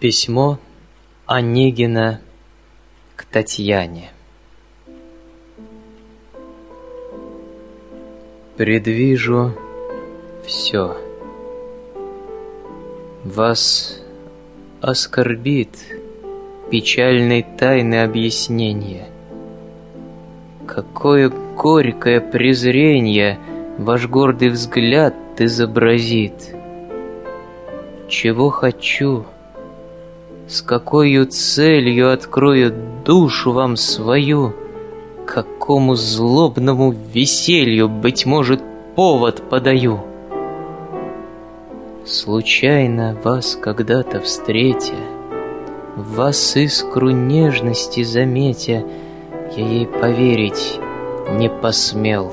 Письмо Онегина к Татьяне Предвижу все. Вас оскорбит печальной тайны объяснения. Какое горькое презрение ваш гордый взгляд изобразит. Чего хочу — с какой целью открою душу вам свою, Какому злобному веселью, быть может, повод подаю. Случайно вас когда-то встретя, вас искру нежности заметя, Я ей поверить не посмел.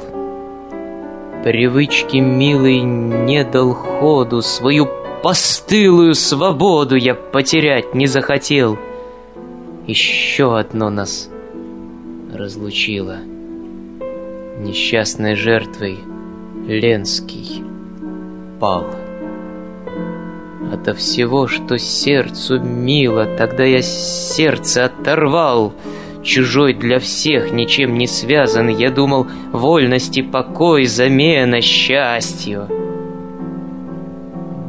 Привычки милой не дал ходу, Свою постылую свободу я потерять не захотел. Еще одно нас разлучило. Несчастной жертвой Ленский пал. Ото всего, что сердцу мило, Тогда я сердце оторвал. Чужой для всех, ничем не связан, Я думал, вольность и покой Замена счастью.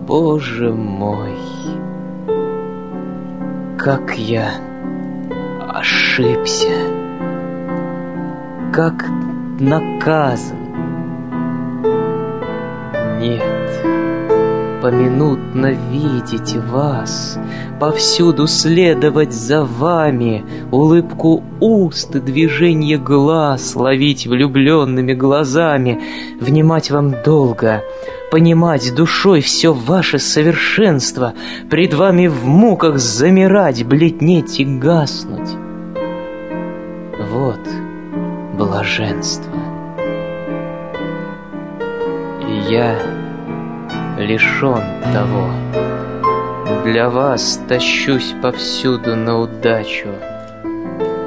Боже мой, как я ошибся, как наказан. Нет, поминутно видеть вас, Повсюду следовать за вами, Улыбку уст и движение глаз Ловить влюбленными глазами, Внимать вам долго — Понимать душой все ваше совершенство, Пред вами в муках замирать, Бледнеть и гаснуть. Вот блаженство. И я лишен того. Для вас тащусь повсюду на удачу.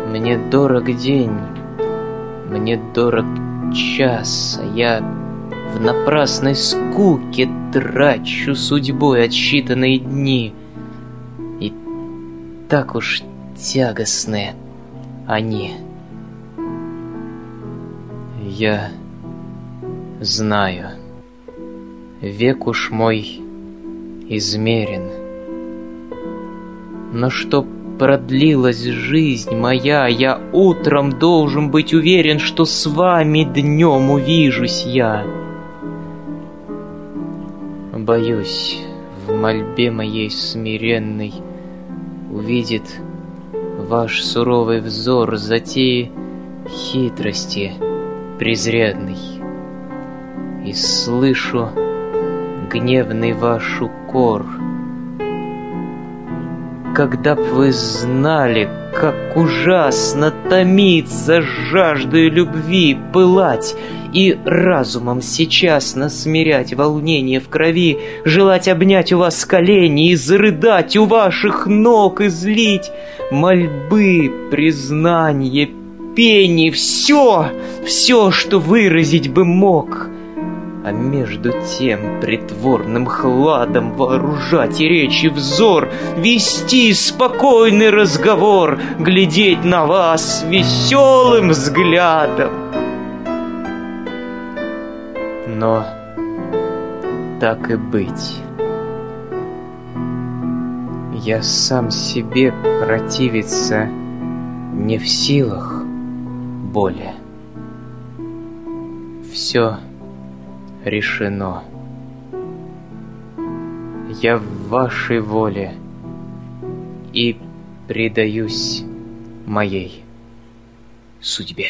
Мне дорог день, мне дорог час, а я в напрасной скуке трачу судьбой отсчитанные дни. И так уж тягостны они. Я знаю, век уж мой измерен. Но чтоб продлилась жизнь моя, я утром должен быть уверен, что с вами днем увижусь я. Боюсь, в мольбе моей смиренной Увидит ваш суровый взор Затеи хитрости презренной. И слышу гневный ваш укор. Когда б вы знали, как ужасно томиться жаждой любви, пылать и разумом сейчас насмирять волнение в крови, желать обнять у вас колени и зарыдать у ваших ног, излить мольбы, признание, пение, все, все, что выразить бы мог. А между тем притворным хладом вооружать и речи взор, Вести спокойный разговор, глядеть на вас веселым взглядом но так и быть. Я сам себе противиться не в силах более. Все решено. Я в вашей воле и предаюсь моей судьбе.